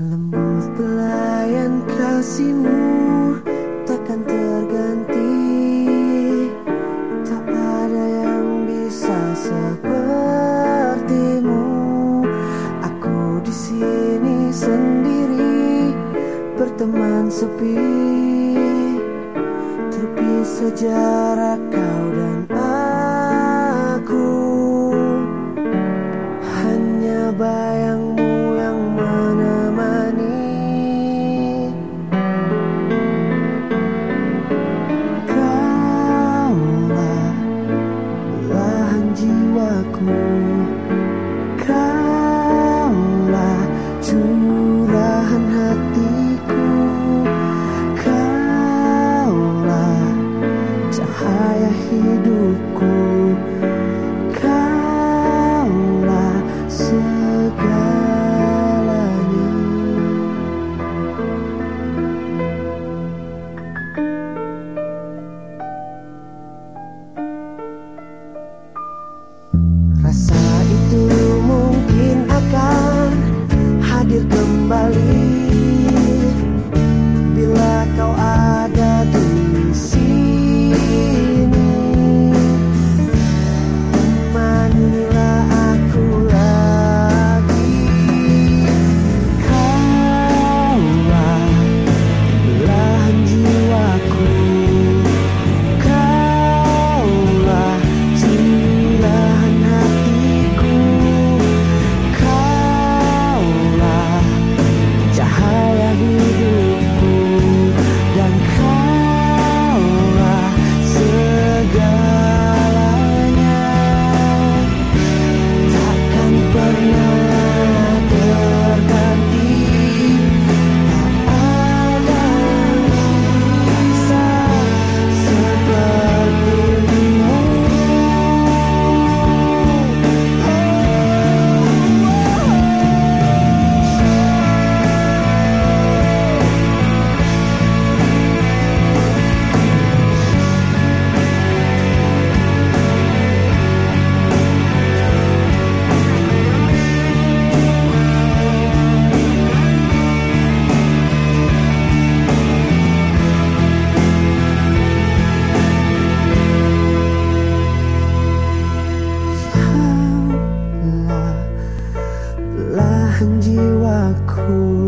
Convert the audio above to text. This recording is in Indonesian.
Lembut belayan kasihmu takkan terganti. Tak ada yang bisa sepertimu. Aku di sini sendiri berteman sepi. Terpisah jarak hidupku Kaulah segalanya. Rasa itu mungkin akan hadir kembali 曾经挖苦。